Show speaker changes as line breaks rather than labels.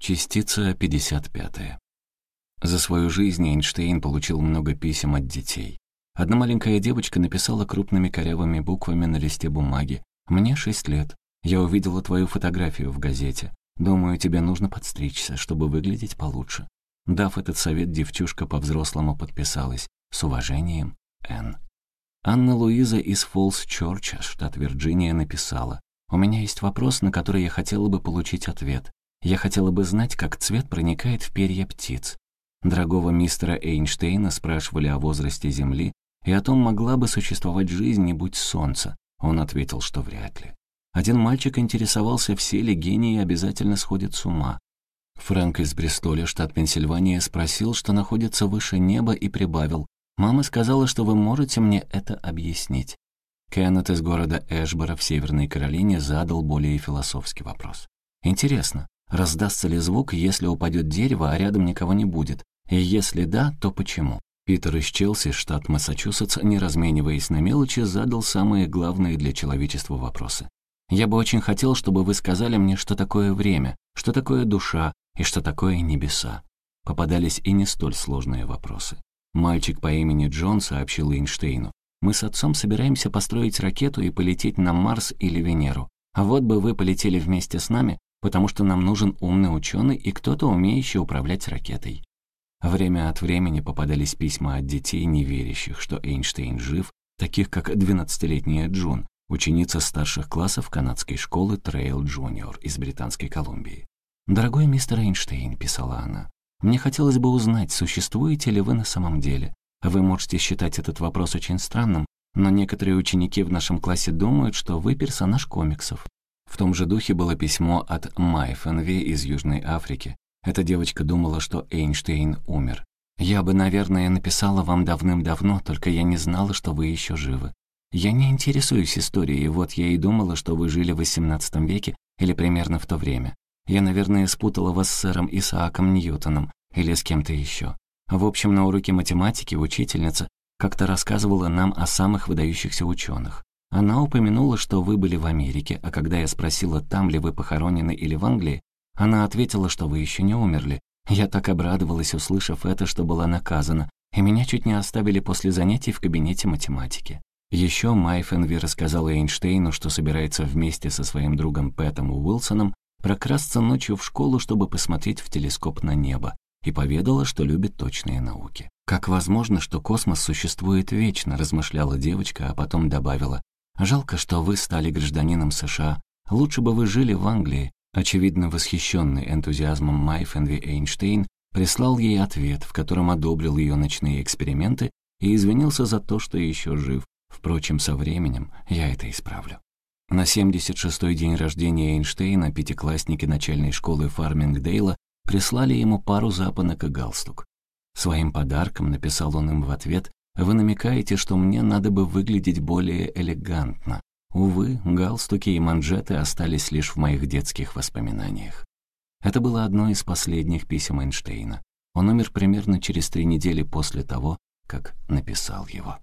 Частица 55. За свою жизнь Эйнштейн получил много писем от детей. Одна маленькая девочка написала крупными корявыми буквами на листе бумаги. «Мне шесть лет. Я увидела твою фотографию в газете. Думаю, тебе нужно подстричься, чтобы выглядеть получше». Дав этот совет, девчушка по-взрослому подписалась. С уважением, Н. Анна Луиза из Фолс-Чорча, штат Вирджиния, написала. «У меня есть вопрос, на который я хотела бы получить ответ. Я хотела бы знать, как цвет проникает в перья птиц. Дорогого мистера Эйнштейна спрашивали о возрасте Земли и о том, могла бы существовать жизнь, не будь солнца. Он ответил, что вряд ли. Один мальчик интересовался, все ли гении обязательно сходят с ума. Фрэнк из Бристоля, штат Пенсильвания, спросил, что находится выше неба, и прибавил. «Мама сказала, что вы можете мне это объяснить». Кеннет из города Эшбора в Северной Каролине задал более философский вопрос. «Интересно, Раздастся ли звук, если упадет дерево, а рядом никого не будет? И если да, то почему? Питер из Челси, штат Массачусетс, не размениваясь на мелочи, задал самые главные для человечества вопросы. «Я бы очень хотел, чтобы вы сказали мне, что такое время, что такое душа и что такое небеса». Попадались и не столь сложные вопросы. Мальчик по имени Джон сообщил Эйнштейну. «Мы с отцом собираемся построить ракету и полететь на Марс или Венеру. А вот бы вы полетели вместе с нами, потому что нам нужен умный ученый и кто-то, умеющий управлять ракетой. Время от времени попадались письма от детей, не верящих, что Эйнштейн жив, таких как 12-летняя Джун, ученица старших классов канадской школы Трейл Джуниор из Британской Колумбии. «Дорогой мистер Эйнштейн», — писала она, — «мне хотелось бы узнать, существуете ли вы на самом деле. Вы можете считать этот вопрос очень странным, но некоторые ученики в нашем классе думают, что вы персонаж комиксов. В том же духе было письмо от Майфенви из Южной Африки. Эта девочка думала, что Эйнштейн умер. «Я бы, наверное, написала вам давным-давно, только я не знала, что вы еще живы. Я не интересуюсь историей, вот я и думала, что вы жили в XVIII веке или примерно в то время. Я, наверное, спутала вас с сэром Исааком Ньютоном или с кем-то еще. В общем, на уроке математики учительница как-то рассказывала нам о самых выдающихся ученых. Она упомянула, что вы были в Америке, а когда я спросила, там ли вы похоронены или в Англии, она ответила, что вы еще не умерли. Я так обрадовалась, услышав это, что была наказана, и меня чуть не оставили после занятий в кабинете математики. Еще Майфенви рассказала Эйнштейну, что собирается вместе со своим другом Пэтом Уилсоном прокрасться ночью в школу, чтобы посмотреть в телескоп на небо, и поведала, что любит точные науки. «Как возможно, что космос существует вечно?» – размышляла девочка, а потом добавила. Жалко, что вы стали гражданином США. Лучше бы вы жили в Англии. Очевидно, восхищенный энтузиазмом Майфенви Эйнштейн прислал ей ответ, в котором одобрил ее ночные эксперименты и извинился за то, что еще жив. Впрочем, со временем я это исправлю. На 76-й день рождения Эйнштейна пятиклассники начальной школы Фармингдейла прислали ему пару запонок и галстук. Своим подарком написал он им в ответ вы намекаете, что мне надо бы выглядеть более элегантно. Увы, галстуки и манжеты остались лишь в моих детских воспоминаниях. Это было одно из последних писем Эйнштейна. Он умер примерно через три недели после того, как написал его.